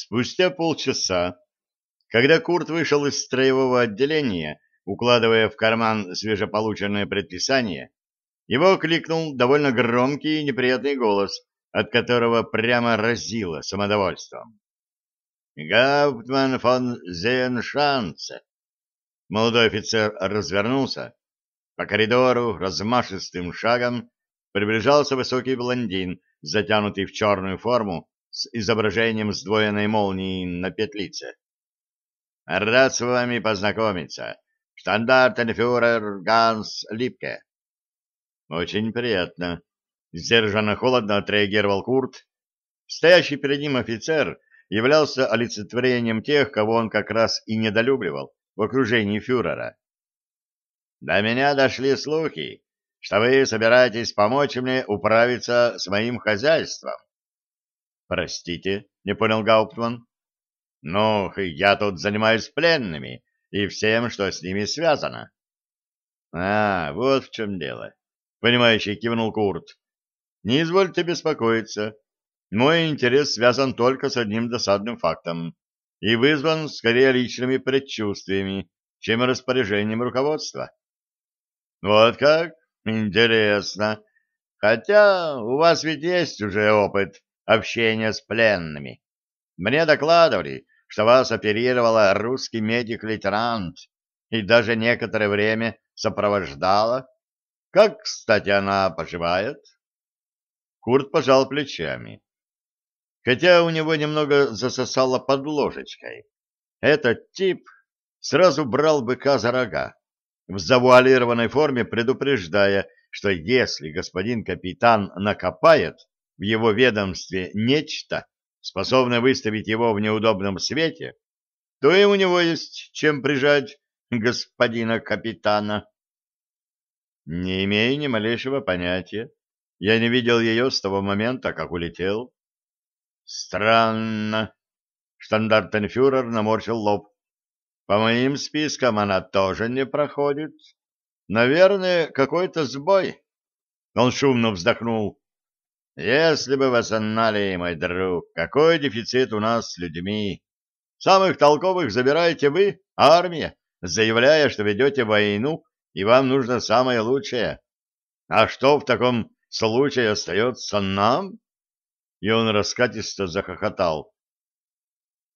Спустя полчаса, когда Курт вышел из строевого отделения, укладывая в карман свежеполученное предписание, его кликнул довольно громкий и неприятный голос, от которого прямо разило самодовольством. «Гауптман фон Зеншанце!» Молодой офицер развернулся. По коридору размашистым шагом приближался высокий блондин, затянутый в черную форму с изображением сдвоенной молнии на петлице. «Рад с вами познакомиться. Штандартенфюрер Ганс Липке». «Очень приятно», — сдержанно-холодно отреагировал Курт. Стоящий перед ним офицер являлся олицетворением тех, кого он как раз и недолюбливал в окружении фюрера. «До меня дошли слухи, что вы собираетесь помочь мне управиться с моим хозяйством. Простите, не понял Гауптман. Ну, я тут занимаюсь пленными и всем, что с ними связано. А, вот в чем дело. Понимающий кивнул Курт. Не извольте беспокоиться. Мой интерес связан только с одним досадным фактом и вызван скорее личными предчувствиями, чем распоряжением руководства. Вот как? Интересно. Хотя у вас ведь есть уже опыт общения с пленными. Мне докладывали, что вас оперировала русский медик-лейтенант и даже некоторое время сопровождала. Как, кстати, она поживает? Курт пожал плечами. Хотя у него немного засосало под ложечкой. Этот тип сразу брал быка за рога, в завуалированной форме предупреждая, что если господин капитан накопает, в его ведомстве нечто, способное выставить его в неудобном свете, то и у него есть чем прижать господина капитана. Не имею ни малейшего понятия. Я не видел ее с того момента, как улетел. Странно. Штандартенфюрер наморщил лоб. По моим спискам она тоже не проходит. Наверное, какой-то сбой. Он шумно вздохнул. Если бы вы знали, мой друг, какой дефицит у нас с людьми. Самых толковых забираете вы, армия, заявляя, что ведете войну, и вам нужно самое лучшее. А что в таком случае остается нам? И он раскатисто захохотал.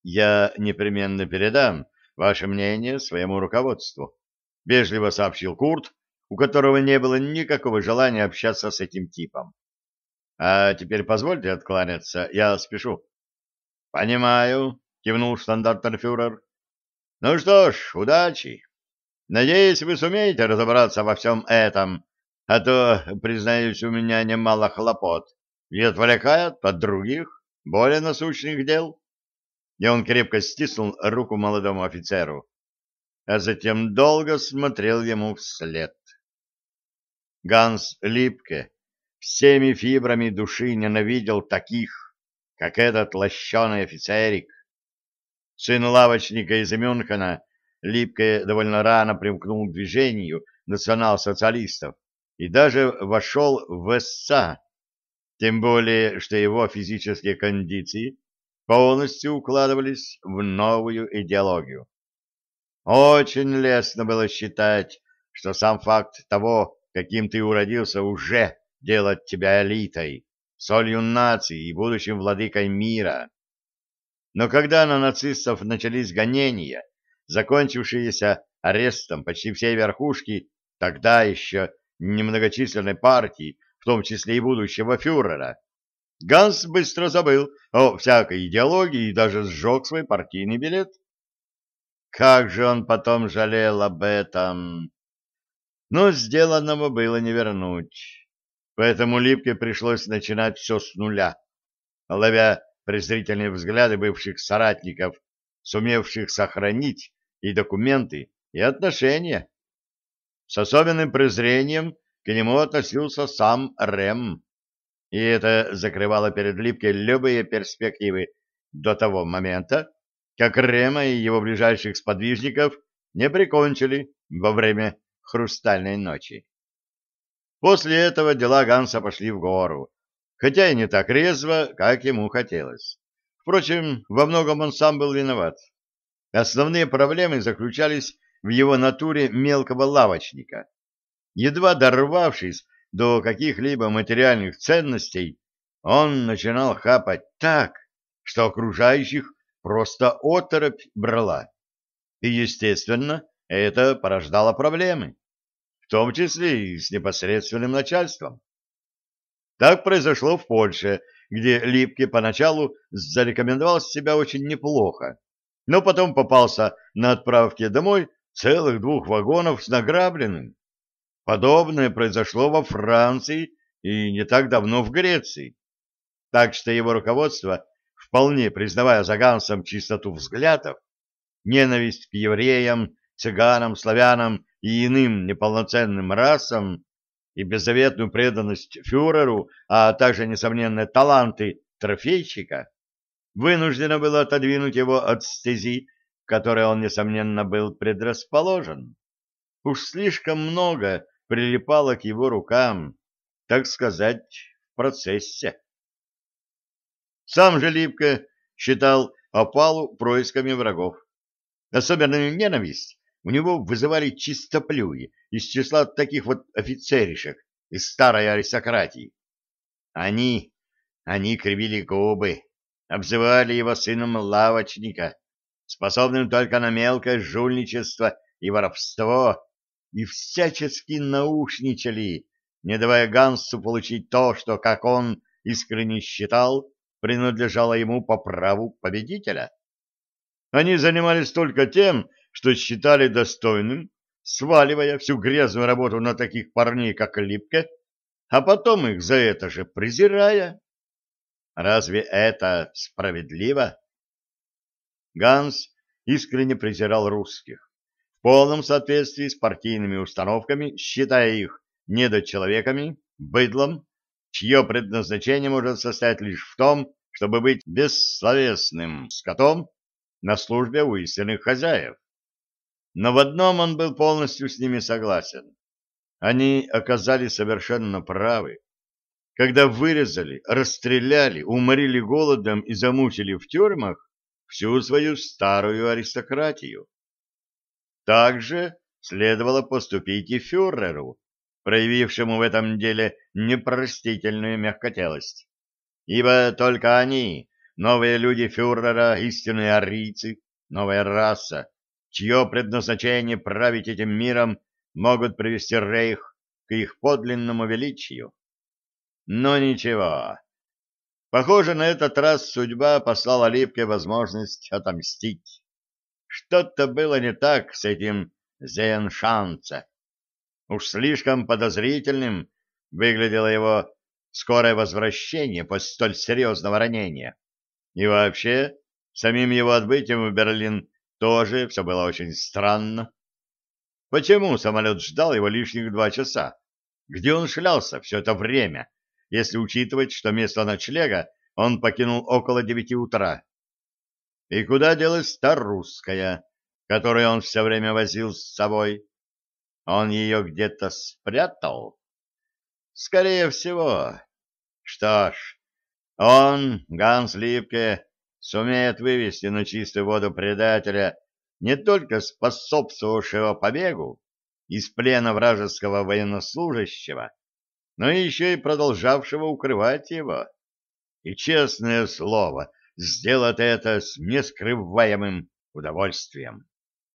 Я непременно передам ваше мнение своему руководству, вежливо сообщил Курт, у которого не было никакого желания общаться с этим типом. А теперь позвольте откланяться, я спешу. — Понимаю, — кивнул штандартенфюрер. — Ну что ж, удачи. Надеюсь, вы сумеете разобраться во всем этом, а то, признаюсь, у меня немало хлопот и отвлекает от других, более насущных дел. И он крепко стиснул руку молодому офицеру, а затем долго смотрел ему вслед. Ганс Липке всеми фибрами души ненавидел таких, как этот лощеный офицерик. Сын лавочника из Мюнхена, Липке довольно рано примкнул к движению национал-социалистов и даже вошел в ССА, тем более, что его физические кондиции полностью укладывались в новую идеологию. Очень лестно было считать, что сам факт того, каким ты уродился, уже делать тебя элитой, солью нации и будущим владыкой мира. Но когда на нацистов начались гонения, закончившиеся арестом почти всей верхушки тогда еще немногочисленной партии, в том числе и будущего фюрера, Ганс быстро забыл о всякой идеологии и даже сжег свой партийный билет. Как же он потом жалел об этом! Но сделанного было не вернуть поэтому Липке пришлось начинать все с нуля, ловя презрительные взгляды бывших соратников, сумевших сохранить и документы, и отношения. С особенным презрением к нему относился сам Рэм, и это закрывало перед Липкой любые перспективы до того момента, как Рема и его ближайших сподвижников не прикончили во время «Хрустальной ночи». После этого дела Ганса пошли в гору, хотя и не так резво, как ему хотелось. Впрочем, во многом он сам был виноват. Основные проблемы заключались в его натуре мелкого лавочника. Едва дорвавшись до каких-либо материальных ценностей, он начинал хапать так, что окружающих просто оторопь брала. И, естественно, это порождало проблемы, том числе и с непосредственным начальством. Так произошло в Польше, где Липке поначалу зарекомендовал себя очень неплохо, но потом попался на отправке домой целых двух вагонов с награбленным. Подобное произошло во Франции и не так давно в Греции. Так что его руководство, вполне признавая за Гансом чистоту взглядов, ненависть к евреям, цыганам, славянам и иным неполноценным расам и беззаветную преданность фюреру, а также несомненные таланты трофейщика, вынуждено было отодвинуть его от стези, к которой он, несомненно, был предрасположен. Уж слишком много прилипало к его рукам, так сказать, в процессе. Сам же Липко считал опалу происками врагов. Особенную ненависть у него вызывали чистоплюи из числа таких вот офицеришек из старой аристократии. Они, они кривили губы, обзывали его сыном лавочника, способным только на мелкое жульничество и воровство, и всячески наушничали, не давая Гансу получить то, что, как он искренне считал, принадлежало ему по праву победителя. Они занимались только тем, что считали достойным, сваливая всю грязную работу на таких парней, как Липке, а потом их за это же презирая. Разве это справедливо? Ганс искренне презирал русских, в полном соответствии с партийными установками, считая их недочеловеками, быдлом, чье предназначение может состоять лишь в том, чтобы быть бессловесным скотом на службе у истинных хозяев. Но в одном он был полностью с ними согласен. Они оказались совершенно правы. Когда вырезали, расстреляли, уморили голодом и замучили в тюрьмах всю свою старую аристократию. Также следовало поступить и фюреру, проявившему в этом деле непростительную мягкотелость. Ибо только они, новые люди фюрера, истинные арийцы, новая раса, чье предназначение править этим миром могут привести Рейх к их подлинному величию. Но ничего. Похоже, на этот раз судьба послала Липке возможность отомстить. Что-то было не так с этим Зеншанце. Уж слишком подозрительным выглядело его скорое возвращение после столь серьезного ранения. И вообще, самим его отбытием в Берлин тоже все было очень странно. Почему самолет ждал его лишних два часа? Где он шлялся все это время, если учитывать, что место ночлега он покинул около девяти утра? И куда делась та русская, которую он все время возил с собой? Он ее где-то спрятал? Скорее всего. Что ж, он, Ганс Липке, сумеет вывести на чистую воду предателя, не только способствовавшего побегу из плена вражеского военнослужащего, но еще и продолжавшего укрывать его. И, честное слово, сделать это с нескрываемым удовольствием.